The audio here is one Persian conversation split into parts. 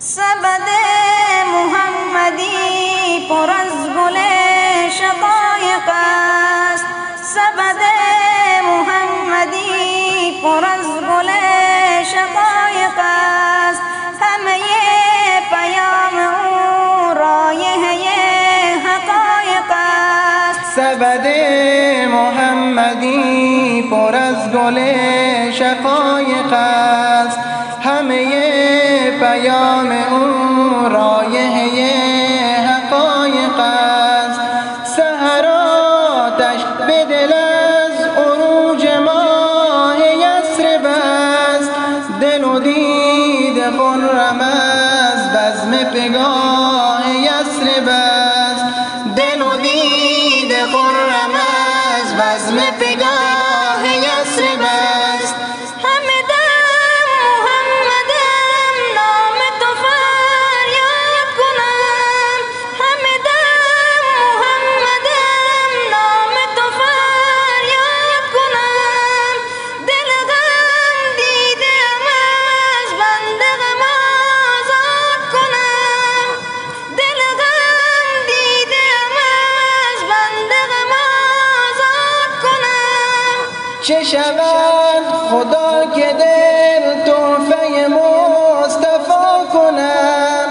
سبد محمدی پر از گل شقایق است. سبد محمدی پر از گل شقایق است. همه پیام او رایه حقایق است. سبد محمدی پر از گل شقایق است پیام او رایه حقایق است سهراتش به دل از عروج ماه یسرب است دل و دید خرم از بزم پگاه یسرب است چه شود؟ خدا که دل تحفه مصطفی کنم.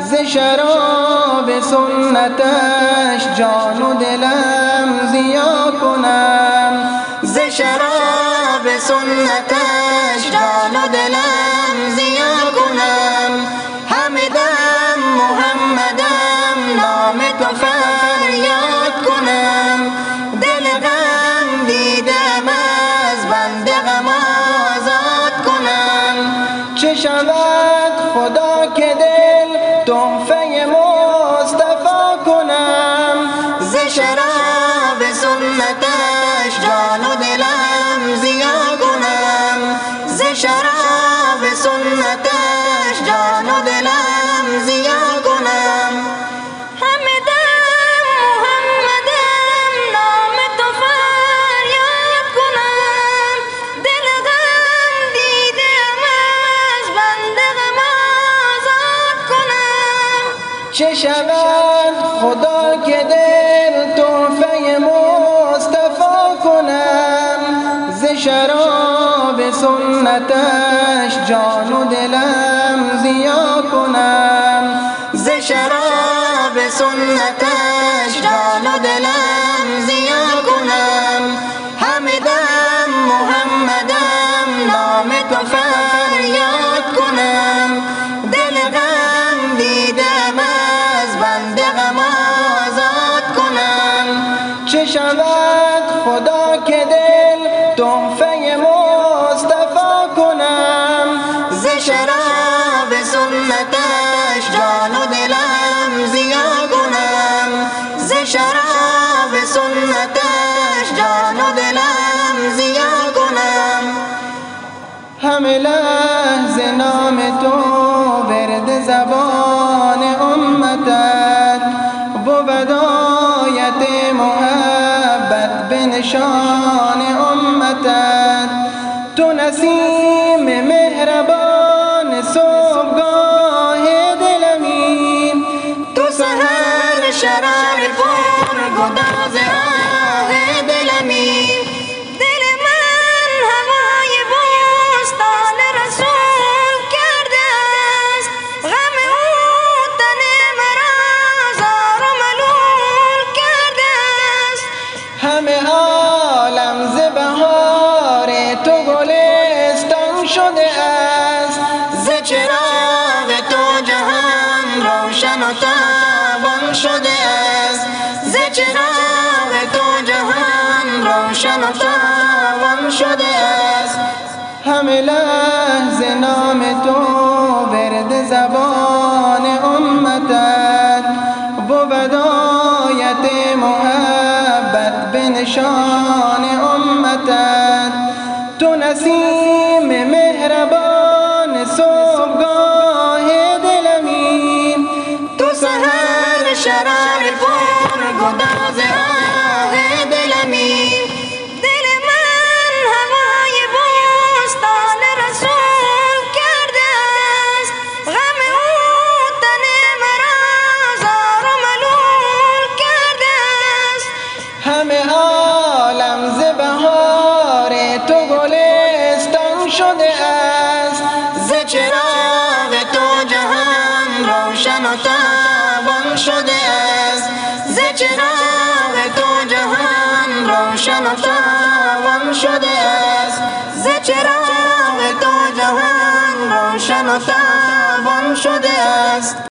ز شراب سنتش جان و دلم زیا کنم. ز شراب سنتش شراب سنتش جان و دلم زیا کنم. ز شراب سنتش جان و دلم زیا کنم. همه دم محمدم نام تو فریاد کنم. دل غم دیدم از بنده غم آزاد کنم. چه شود خدا شراب سنتش جان و دلم زیا کنم. ز شراب سنتش جان و دلم زیا کنم. همه دم محمدم نام تو فریاد کنم. دل غم دیدم از بنده غم آزاد کنم. چه شود خدا که دل تحفه مصطفی کنم. ز شراب سنتش جان و دلم زیا کنم. ز شراب سنتش جان و دلم زیا کنم. همه لحظه نام تو ورد زبان امتت. بود آیت محبت به نشان امتت تو نسیم مهربان صبحگاه دلمی تو سهر شرار پر ز چراغ تو جهان روشن و تابان شده است. همه لحظه نام تو ورد زبان امتت. بود آیت محبت به نشان امتت. تو نسیم مهربان صبحگاه شده است. ز چراغ تو جهان روشن و تابان شده است. ز چراغ تو جهان روشن و تابان شده است. ز چراغ تو جهان روشن و تابان شده است.